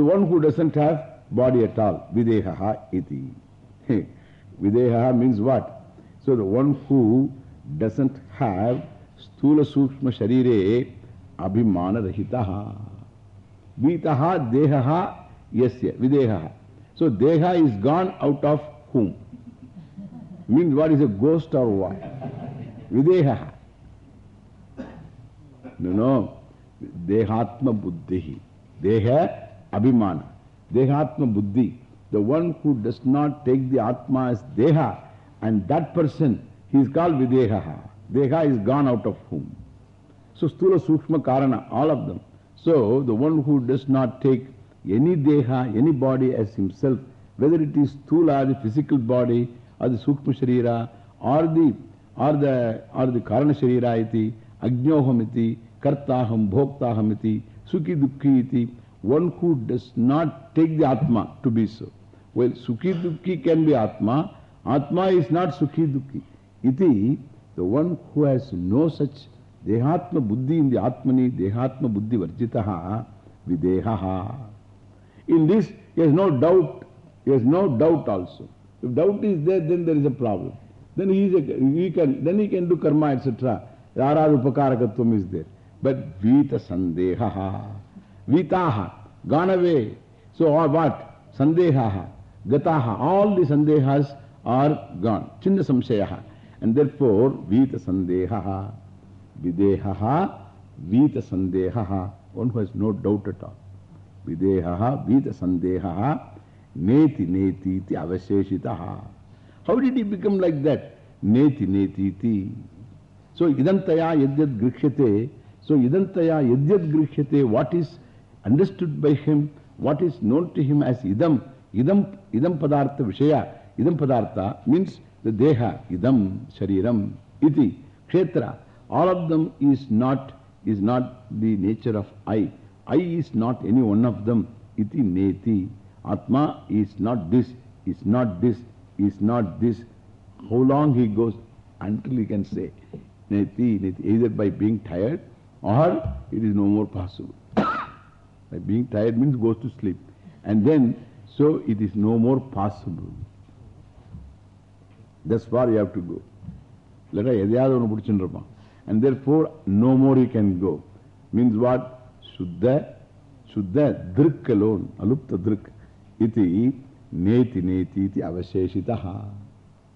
The one who doesn't have body at all. Videhaha iti. Videhaha means what? So the one who doesn't have stula sukshma sharire abhimana rahitaha. Vitaha dehaha yasya. Videhaha. So deha is gone out of whom? Means what is a ghost or what? Videhaha. No, no. Dehatma buddhi. Deha abhimana. Dehatma buddhi. The one who does not take the Atma as Deha and that person, he is called Videhaha. Deha is gone out of whom. So Stula Sukshma Karana, all of them. So the one who does not take any Deha, any body as himself, whether it is Stula, the physical body, or the Sukshma Sharira, or the, or the, or the Karana Sharira iti, Agnohamiti, Kartaham, Bhoktaham Sukhi Dukhi iti, one who does not take the Atma to be so. Well, Sukhi Dukhi can be Atma. Atma is not Sukhi Dukhi. Iti, the one who has no such Dehatma Buddhi in the Atmani, Dehatma Buddhi Varjitaha, Videhaha. In this, he has no doubt. He has no doubt also. If doubt is there, then there is a problem. Then he, is a, he, can, then he can do karma, etc. Yarad Upakarakatvam is there. But Vita Sandehaha. Vitaha. Gone away. So, or what? Sandehaha. Gataha. All the Sandehas are gone. Chinna Samshayaha. And therefore, Vita Sandehaha. Videhaha. Vita Sandehaha. One who has no doubt at all. Videhaha. Vita Sandehaha. Neti neti iti avasheshitaha. How did he become like that? Neti neti iti. So, idantaya yadyad grikhyate. So, idantaya yadyad grikhyate. What is understood by him, what is known to him as idam. Idam, idam padartha vishaya. Idam padartha means the deha. Idam, shariram, iti, kshetra. All of them is not, is not the nature of I. I is not any one of them. Iti neti. Atma is not this, is not this, is not this. How long he goes until he can say neti, neti, either by being tired or it is no more possible. Being tired means goes to sleep. And then, so it is no more possible. That's far you have to go. And therefore, no more he can go. Means what? Shuddha, Shuddha, Drik alone, Alupta Drik. Iti neti neti iti avasheshitaha.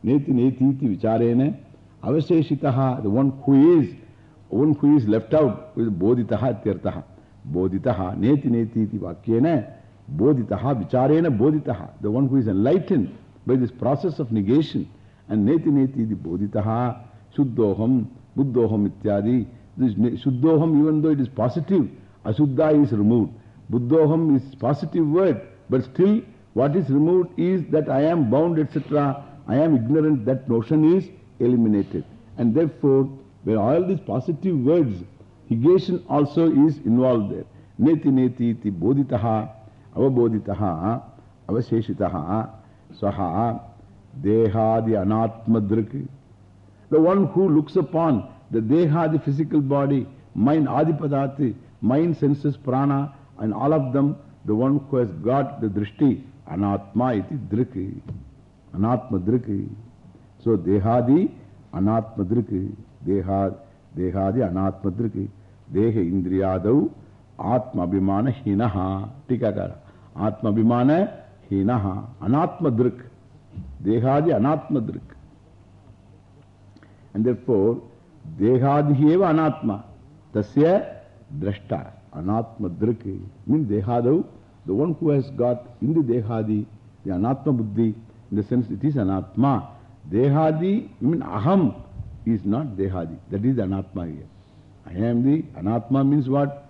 Neti neti iti vicharene avasheshitaha. The one who is, one who is left out is bodhitaha tirtaha. Bodhitaha. Neti neti. The one who is enlightened by this process of negation. And neti neti iti bodhitaha shuddhoham buddhoham ityadi. This shuddhoham even though it is positive, ashuddha is removed. Buddhoham is positive word. But still, what is removed is that I am bound, etc. I am ignorant, that notion is eliminated. And therefore, where all these positive words, negation also is involved there. Neti neti iti bodhitaha, avabodhitaha, avasheshitaha, saha, dehadi anatmadrik. The one who looks upon the deha, the physical body, mind, adipadati, mind, senses, prana, and all of them the one who has got the drishti, anatma iti driki, anatma driki. So, dehadi anatma driki, dehad, dehadi anatma driki, देह इंद्रियाद आत्माभिमान हीनह टीकाकार आत्माभिमान हीनह अनात्म दृक् देहादि अनात्म दृक् Endor देहादि अनात्मा। तस्य द्रष्टा। अनात्म दृक् mean देहाद the one who has got in the dehadi the anatma buddhi in the sense it is anatma. Dehadi mean aham is not dehadi. That is anatma here I am the Anatma means what?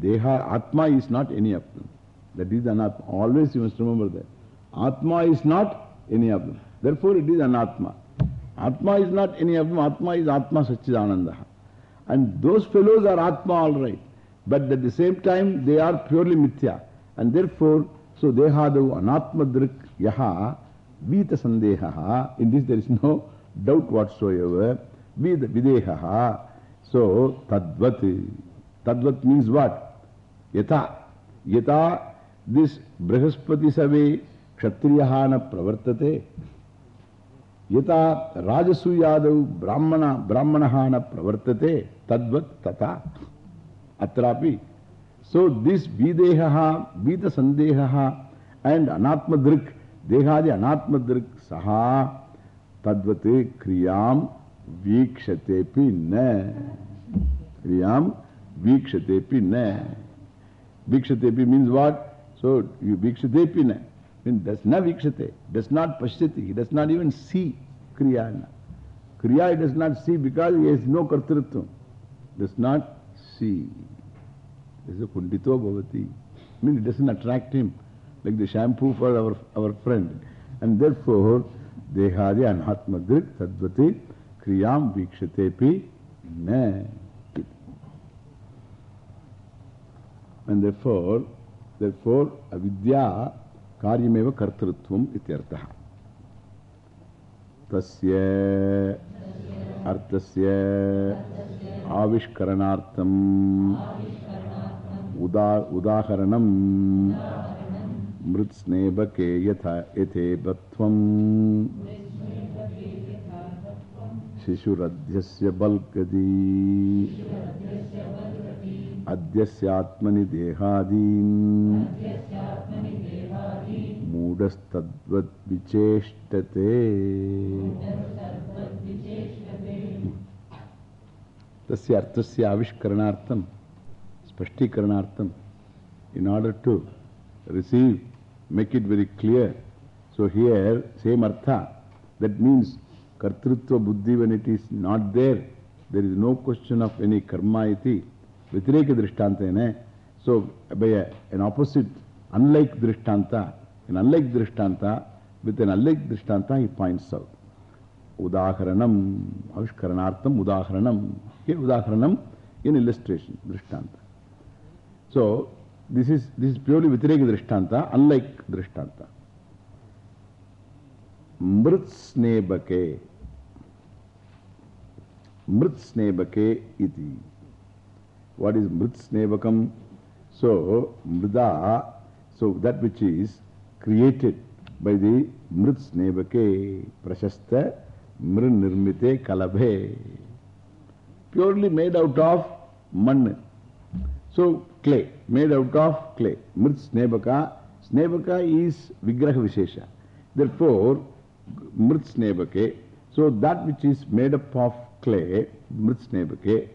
Deha, Atma is not any of them. That is Anatma. Always you must remember that. Atma is not any of them. Therefore it is Anatma. Atma is not any of them. Atma is Atma Satchidananda. And those fellows are Atma all right. But at the same time, they are purely mithya. And therefore, so deha dehadu anatmadrik yaha vita sandehaha. In this there is no doubt whatsoever. Vida videhaha. So tadvat. Tadvat means what? Yata. Yata this Brihaspati Save Kshatriyahana Pravartate. Yata Rajasuyadav Brahmana Brahmanahana Pravartate Tadvat Tata Atrapi. So this Videhaha, Vita Sandehaha and Anatmadrik, Dehadi Anatmadrik Saha Tadvate Kriyam Vikshatepi Na. Kriyam Vikshatepi Na. Vikshatepi means what? So, Vikshatepi Na. Means does not Vikshate, does not Pashyati, he does not even see Kriyana. Kriya he does not see because he has no Kartritvam. Does not see. This is a Kundito Bhavati. Means it doesn't attract him like the shampoo for our, our friend. And therefore, Dehadi Anhatmadrik Tadvati Kriyam Vikshatepi Na. And therefore, therefore, avidya karyameva kartrutvam ityartaha. Tasya artasya avishkaranartam uda udaharanam mritsnebake yatha yathebatvam शिशुरध्यस्य बल्कदी अद्यस्यात्मनि देहादीन् मूढस्तद्वद्विचेष्टते तस्य अर्थस्य आविष्करणार्थं स्पष्टीकरणार्थं in order to receive, make it very clear. So here, same artha, that means any karma iti, vitireka drishtanta. So by a, an opposite, unlike drishtanta, an unlike drishtanta, with an unlike drishtanta he points out. Udaharanam, avishkaranartham, udaharanam. Here udaharanam in illustration, drishtanta. So, this is, this is purely Vitireka Drishtanta, unlike Drishtanta. Mritsnebake. Mritsnebake is Mritsnebakam? So, that which is created by the Mritsnebake, made out of man. So, clay, made out of clay. Is Vigraha Vishesha. So, that which is made up of clay, Mrit Snebake.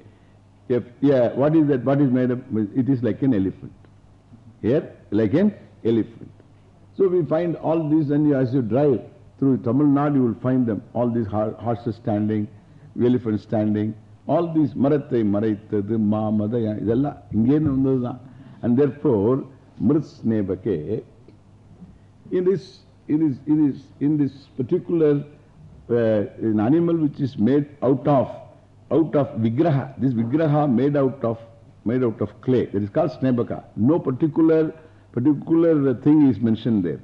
If, yeah, what is that? What is made up? It is like an elephant. Here, like an elephant. So, we find all these, and as you drive through Tamil Nadu, you will find them. All these horses standing, elephants standing. All these marathai, maraitadu, ma, madaya, idella, ingenu. And therefore, mritsnebake, in this, in this, in this, in this particular Uh, an animal which is made out of, out of vigraha, this vigraha made out of, made out of clay, that is called snebaka. No particular, particular thing is mentioned there.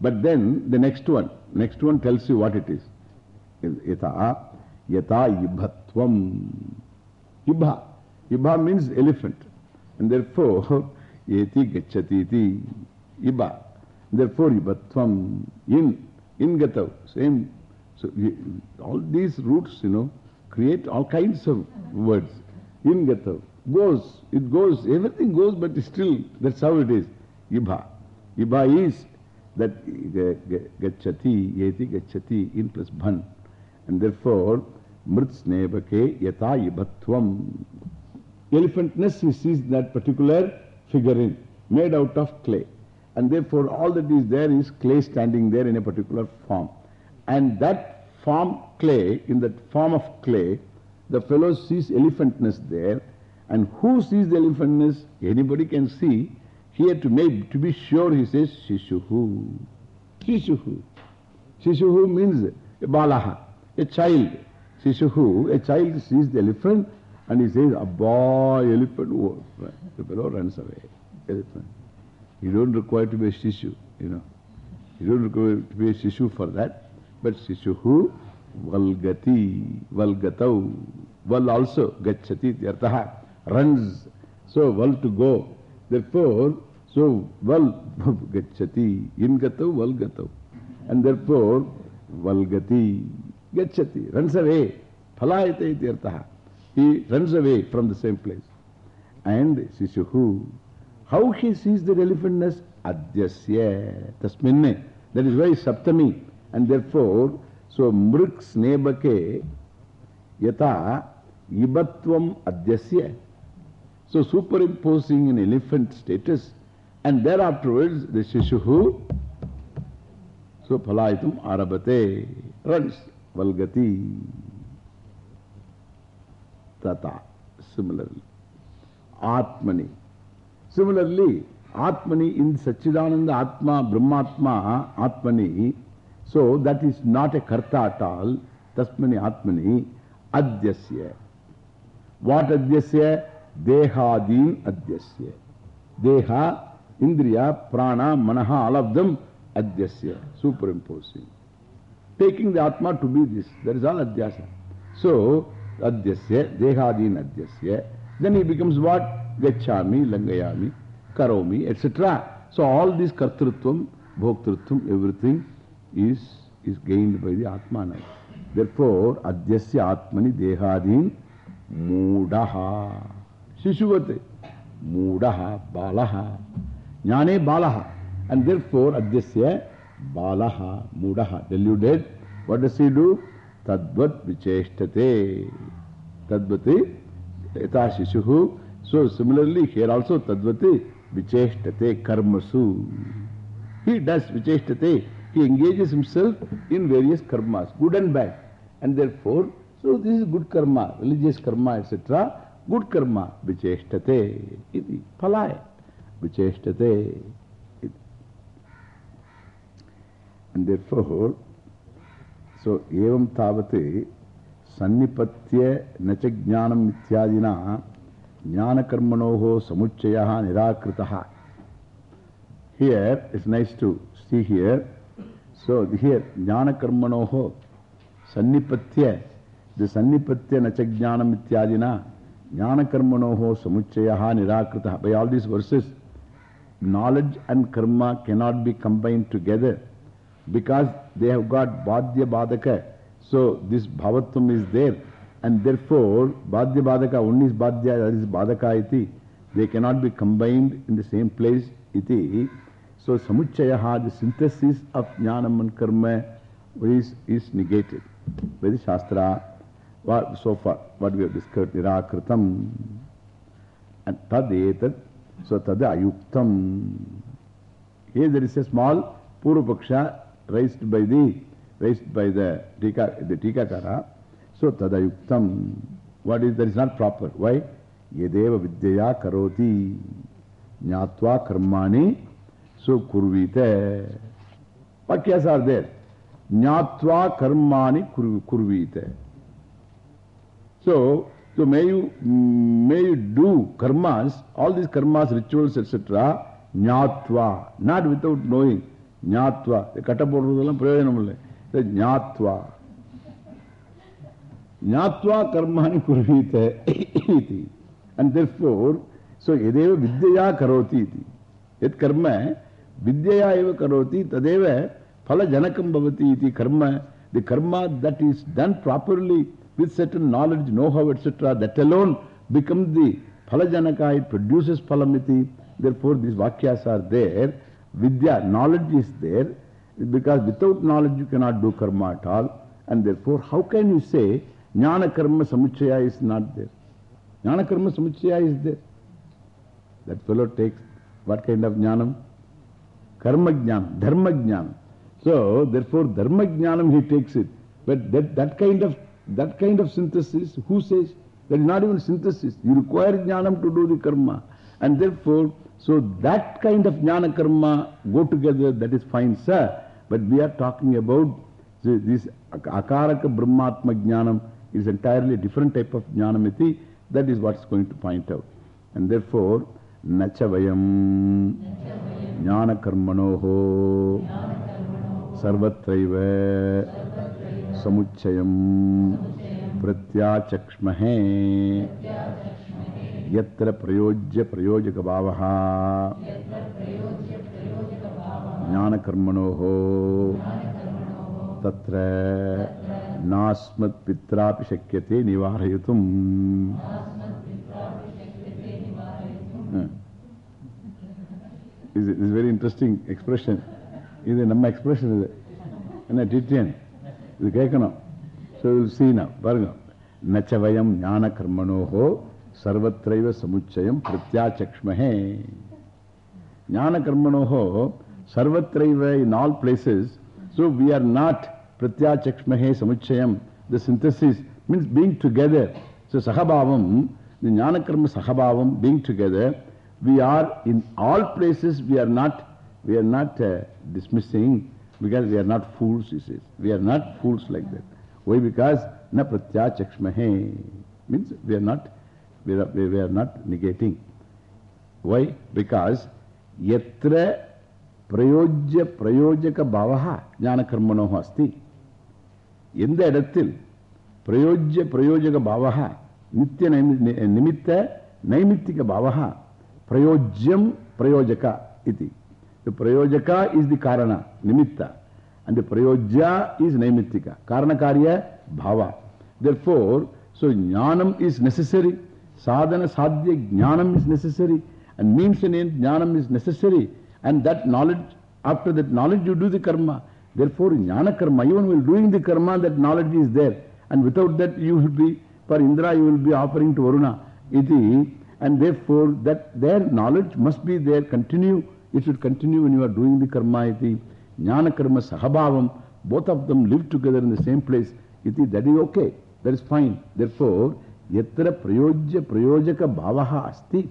But then the next one, next one tells you what it is. Yata, yata ibhatvam. Ibha. Ibha means elephant. And therefore, yeti gachati iti. Ibha. Therefore, ibhatvam. In, in gatav. Same. So, all these roots, you know, create all kinds of words. In gatav. Goes. It goes. Everything goes, but still, that's how it is. Ibha. Ibha is that eh, gachati, yeti gachati, in plus bhan. And therefore, mritsnebake yata ibhatvam. Elephantness he sees that particular figurine made out of clay. And therefore, all that is there is clay standing there in a particular form. And that form clay, in that form of clay, the fellow sees elephantness there. And who sees the elephantness? Anybody can see. Here to make, to be sure, he says, Shishuhu. Shishuhu. Shishuhu means a balaha, a child. Shishuhu, a child sees the elephant and he says, Abba, elephant. The fellow runs away. Elephant. You don't require to be a Shishu, you know. You don't require to be a Shishu for that. But Shishuhu, Valgati, Valgatau. Val also, Gachati, Yartaha, runs. So, Val to go. Therefore, So, val gachati, in gatav, val gatav. And therefore, valgati, gachati, runs away. Phalayate iti artaha. He runs away from the same place. And Sishuhu, how he sees the elephantness? Adyasya, tasminne. That is why Saptami. And therefore, so Mruk Snebake Yata Ibatvam Adyasya. So superimposing an elephant status and thereafterwards the Shishuhu so Phalaitum Arabate runs Valgati. Tata similarly. Atmani. Similarly Atmani in Sachidananda Atma Brahmatma Atmani so that is not a karta at all Tasmani Atmani Adyasya what Adyasya Dehadin Adyasya Deha Indriya, Prana, Manaha, all of them Adyasya, superimposing. Taking the Atma to be this, that is all Adhyasa. So, Adyasya, Dehadin Adyasya, then he becomes what? Gachami, Langayami, Karomi, etc. So, all this Kartrutvam, Bhoktrutvam, everything is, is gained by the Atma now. Therefore, Adyasya Atmani Dehadin Mudaha. Shishuvate. Mudaha, Balaha. Jnane Balaha. And therefore, Adyasya Balaha, Mudaha, deluded. What does he do? Tadvat Vicheshtate. Tadvati Yata Shishuhu. So similarly, here also Tadvati Vicheshtate Karmasu. He does Vicheshtate. He engages himself in various karmas, good and bad. And therefore, so this is good karma, religious karma, etc. Good karma, Vicheshtate. Iti. Palaya. Vicheshtate. And therefore, so evam tavate sannipatya nacha jnanam ityadina jnana karmanoho samuchayaha nirakritaha. Here, it's nice to see here. So here, jnana karmanoho sannipatya, the sannipatya nacha jnanam ityadina jnana karmanoho samuchayaha nirakritaha. By all these verses, knowledge and karma cannot be combined together. because they have got Badhya Badaka. So this Bhavatvam is there. And therefore, Badhya Badaka, one is Badhya, that is Badaka iti. They cannot be combined in the same place iti. So Samuchayaha, the synthesis of Jnanam and Karma is, is negated by the Shastra. What, so far, what we have discussed, Nirakritam. And Tad etat, so Tad ayuktam. Here there is a small Purupaksha raised by the, raised by the, tika, the Tikakara. So, tadayuktam. What is, that is not proper. Why? Yedeva vidyaya karoti nyatva karmani So kurvite. Pakyas are there. Nyatva karmani kurvite. So, so may you, may you do karmas, all these karmas, rituals, etc. Nyatva, not without knowing. Nyatva. The katapodrudalam prayanamule. The Nyatva. Nyatva karmani kurvite. And therefore, so yadeva vidyaya karoti iti. Yat karma विद्या एव करोति, तदेव फलजनकं भवति इति कर्म। The karma that is done properly with certain knowledge know how etcetera that alone become the फलजनक it produces फलम इति therefore this वाक्यास are there vidya knowledge is there because without knowledge you can do karma at all and therefore how can you say jnana samuchchaya is not there jnana samuchchaya is there that fellow takes what kind of jnanam Karma jnanam, dharma jnanam. So, therefore, dharma jnanam he takes it. But that, that, kind of, that kind of synthesis, who says? That is not even synthesis. You require jnanam to do the karma. And therefore, so that kind of jnana karma go together, that is fine, sir. But we are talking about this akaraka brahmatma jnanam is entirely different type of jnanamiti. That is what is going to point out. And therefore, nachavayam jnana ஞான கர்மணோகோ சர்வத்தைவ சமுச்சயம் பிரத்யாச்சக்ஷ்மஹே यत्र प्रयोज्य प्रयोजक भाव ज्ञानकर्मणो तत्र नास्मत्पित्रापि शक्यते निवारयितुम् This is a very interesting expression. இது நம்ம expression இது. என்ன டிடியன் இது கேட்கணும். ஸோ சி நான் பாருங்க. நச்சவயம் ஞான கர்மனோகோ சர்வத்திரைவ சமுச்சயம் பிரத்யாச்சக்ஷ்மஹே ஞான கர்மனோகோ சர்வத்திரைவ in all places so we are not பிரத்யாச்சக்ஷ்மஹே சமுச்சயம். The synthesis means being together so சகபாவம் the ஞான கர்ம சகபாவம் being together we are in all places we are not we are not uh, dismissing because we are not fools he says we are not fools like that why because na pratya chakshmahe means we are not we are, we are not negating why because yatra prayojya prayojaka bhavaha jnana karmanoho asti எந்த இடத்தில் பிரயோஜ்ய பிரயோஜக பாவகா நித்திய நிமித்த நைமித்திக பாவகா Prayojyam prayojaka iti. The prayojaka is the karana, nimitta. And the prayojya is naimittika. Karana karya bhava. Therefore, so jnanam is necessary. Sadhana sadhya jnanam is necessary. And means and end jnanam is necessary. And that knowledge, after that knowledge you do the karma. Therefore, jnana karma, even while doing the karma, that knowledge is there. And without that you will be, for Indra you will be offering to Varuna. Iti. And therefore, that their knowledge must be there, continue. It should continue when you are doing the karma iti. Jnana karma sahabhavam, both of them live together in the same place. Iti, that is okay. That is fine. Therefore, yatra prayojya prayojaka bhavaha asti.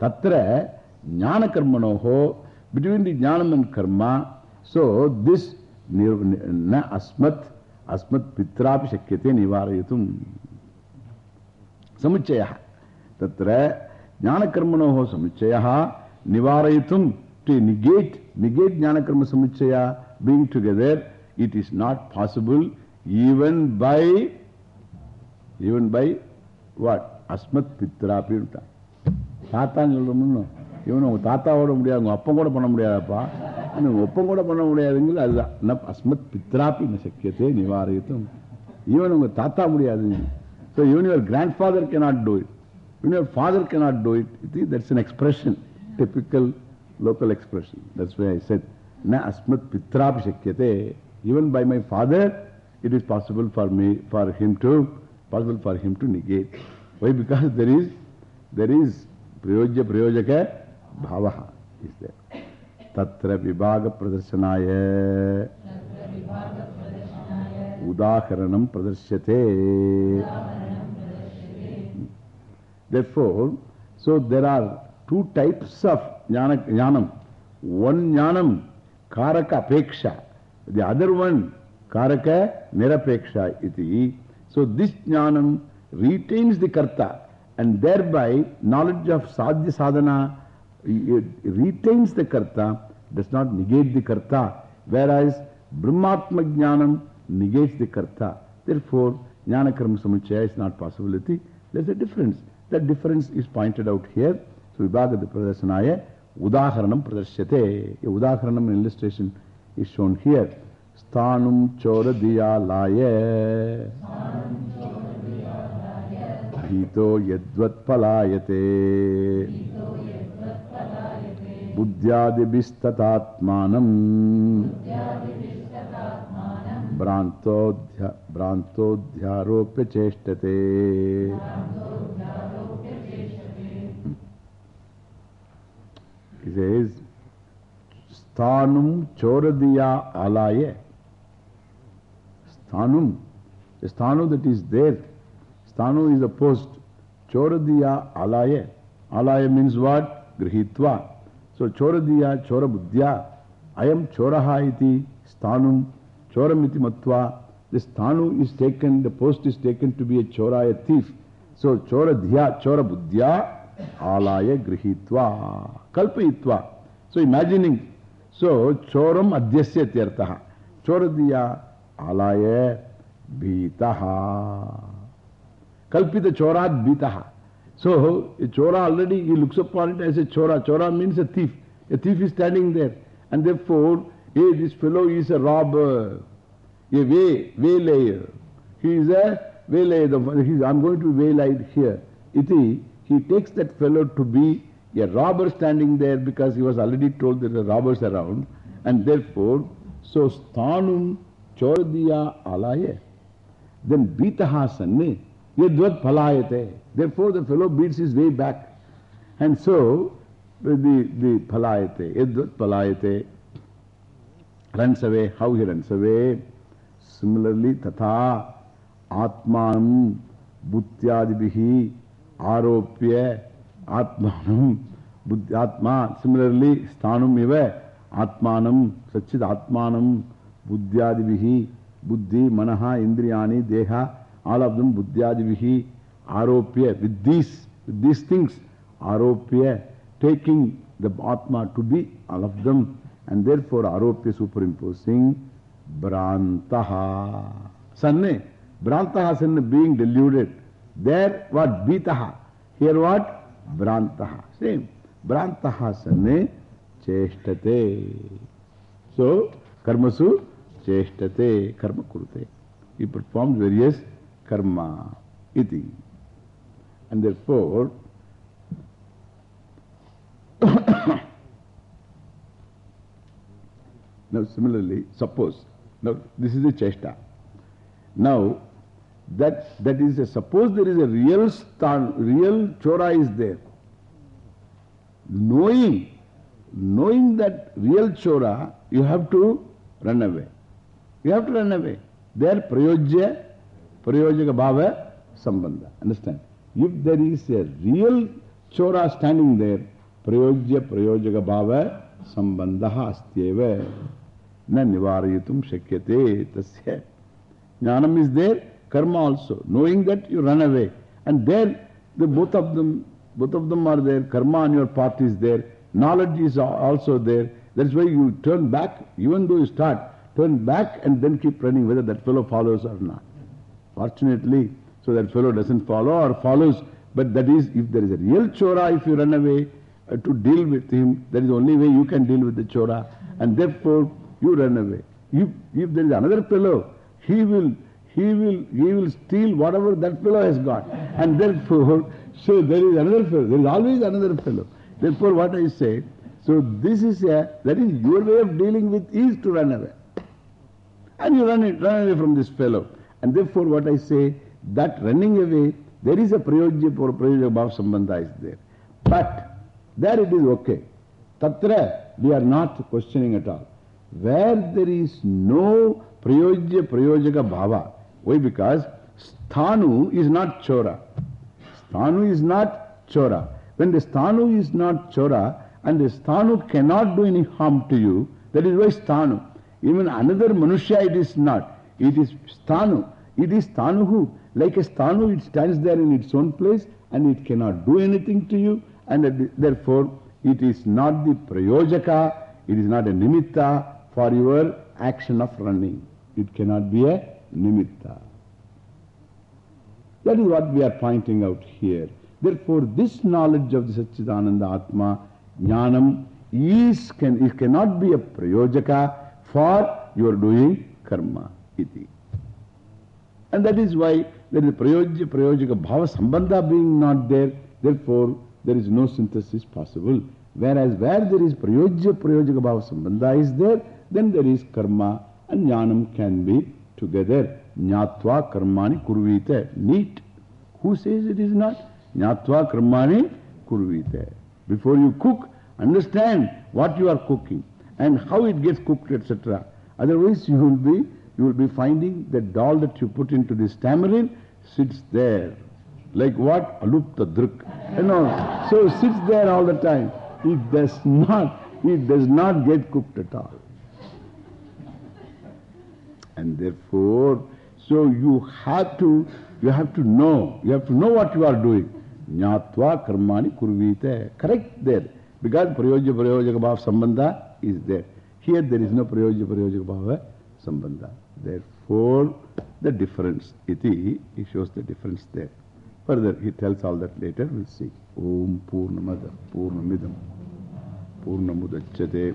Tatra jnana karma karmanoho, between the jnanam and karma. So, this na asmat, asmat pitrapi shakyate nivarayatum. Samuchayaha. Tatra Jnanakarmanoho Samuchayaha Nivarayatum to negate, negate Jnanakarma Samuchaya being together, it is not possible even by, even by what? Asmat Pitrapi. தாத்தான்னு சொல்றோம்னு இவன் உங்க தாத்தாவோட முடியாது உங்க அப்பம் கூட பண்ண முடியாதப்பா உங்க ஒப்பம் கூட பண்ண முடியாதுங்கிறது அதுதான் அஸ்மத் பித்ராப்பி சக்கியத்தை நிவாரயத்தும் ஈவன் உங்க தாத்தா முடியாது so even your grand father cannot do it When your father cannot do it, see, that's an expression, typical local expression. That's why I said, Na asmat pitrapi shakyate. Even by my father, it is possible for me, for him to, possible for him to negate. Why? Because there is, there is prayojya prayojaka bhavaha is there. Tatra vibhaga pradarsanaya udaharanam pradarsyate. Therefore, so there are two types of jnana, jnanam. One jnanam, karaka apeksha. The other one, karaka nirapeksha iti. So this jnanam retains the karta and thereby knowledge of sadhya sadhana retains the karta, does not negate the karta. Whereas Brahmatma jnanam negates the karta. Therefore, jnana karma samuchaya is not possibility. There's a difference. That difference is pointed out here. So, Vibhagata Pradarsanaya, Udaharanam Pradarsyate. A Udaharanam illustration is shown here. Sthanum Chora Diyalaya. Bhito Yadvat Palayate. Buddhyadibistatatmanam. Brantodhyaropya cheshtate. Says, Sthanum Choradiya Alaye. Sthanum, the sthanu that is there. Sthanu is a post. Choradiya Alaye. Alaye means what? Grihitva. So Choradiya, Chorabuddhya. I am Choraha iti sthanum. Choramiti matva. The sthanu is taken, the post is taken to be a chora, a thief. So Choradhya, Chorabuddhya. Alaya grihitva. Kalpayitva. So imagining. So choram adhyasya tyartaha. Choradhya alaya bhitaha. Kalpita chorat bhitaha. So a chora already he looks upon it as a chora. Chora means a thief. A thief is standing there. And therefore, hey, this fellow is a robber, a way, waylayer. He is a waylayer. The, I'm going to be waylaid here. Iti, he takes that fellow to be a robber standing there because he was already told there are robbers around. And therefore, so sthanum chordiya alaye. Then beetaha sanne yadvat palayate. Therefore, the fellow beats his way back. And so, the, the palayate, yadvat palayate, runs away. How he runs away? Similarly, tatha atmanam bhutyadibihi aropya taking the atma to be all of them and therefore aropya superimposing Brantaha. Sanne, Brantaha sanne being deluded. There what Bitaha. Here what? Brantaha. Same. Brantaha sanne cheshtate. So, karmasu cheshtate. Karma kurute. He performs various karma. Iti. And therefore, Now, similarly, suppose, now this is a chesta. Now, that, that is a, suppose there is a real stan, real chora is there. Knowing, knowing that real chora, you have to run away. You have to run away. There, prayojya, prayojaka bhava, sambandha. Understand? If there is a real chora standing there, prayojya, prayojaka bhava, sambandha astyeva. Na nivarayatum shakyate tasya. Jnanam is there, karma also. Knowing that you run away. And there, the both of them, both of them are there. Karma on your part is there. Knowledge is also there. That's why you turn back, even though you start, turn back and then keep running, whether that fellow follows or not. Fortunately, so that fellow doesn't follow or follows. But that is, if there is a real chora, if you run away uh, to deal with him, that is the only way you can deal with the chora. And therefore, you run away. If, if there is another fellow, he will, he will, he will steal whatever that fellow has got. And therefore, so there is another fellow. There is always another fellow. Therefore, what I say, so this is a, that is your way of dealing with is to run away. And you run, run away from this fellow. And therefore, what I say, that running away, there is a prayojya or prayojya bhav sambandha is there. But there it is okay. Tatra, we are not questioning at all. Where there is no prayojya prayojaka bhava. Why? Because sthanu is not chora. Sthanu is not chora. When the sthanu is not chora and the sthanu cannot do any harm to you, that is why sthanu. Even another manusya it is not. It is sthanu. It is sthanuhu. Like a sthanu, it stands there in its own place and it cannot do anything to you. And therefore, it is not the prayojaka, it is not a nimitta for your action of running. It cannot be a nimitta. That is what we are pointing out here. Therefore, this knowledge of the Satchidananda Atma, Jnanam, is, can, it cannot be a prayojaka for your doing karma. Iti. And that is why there is prayojya, prayojaka bhava sambandha being not there. Therefore, there is no synthesis possible. Whereas where there is prayojya, prayojaka bhava sambandha is there, then there is karma and jnanam can be together. Jnatva karmani kurvite. Neat. Who says it is not? Jnatva karmani kurvite. Before you cook, understand what you are cooking and how it gets cooked, etc. Otherwise, you will be, you will be finding that doll that you put into this tamarind sits there. Like what? Alupta druk. You know, so sits there all the time. It does not, it does not get cooked at all. And therefore, so you have to, you have to know, you have to know what you are doing. Jnatva karmani kurvite. Correct there. Because prayojya prayojaka bhav sambandha is there. Here there is no prayojya prayojaka bhava sambandha. Therefore, the difference, iti, he shows the difference there. Further, he tells all that later, we'll see. Om Purnamada Purnamidam Purnamudachate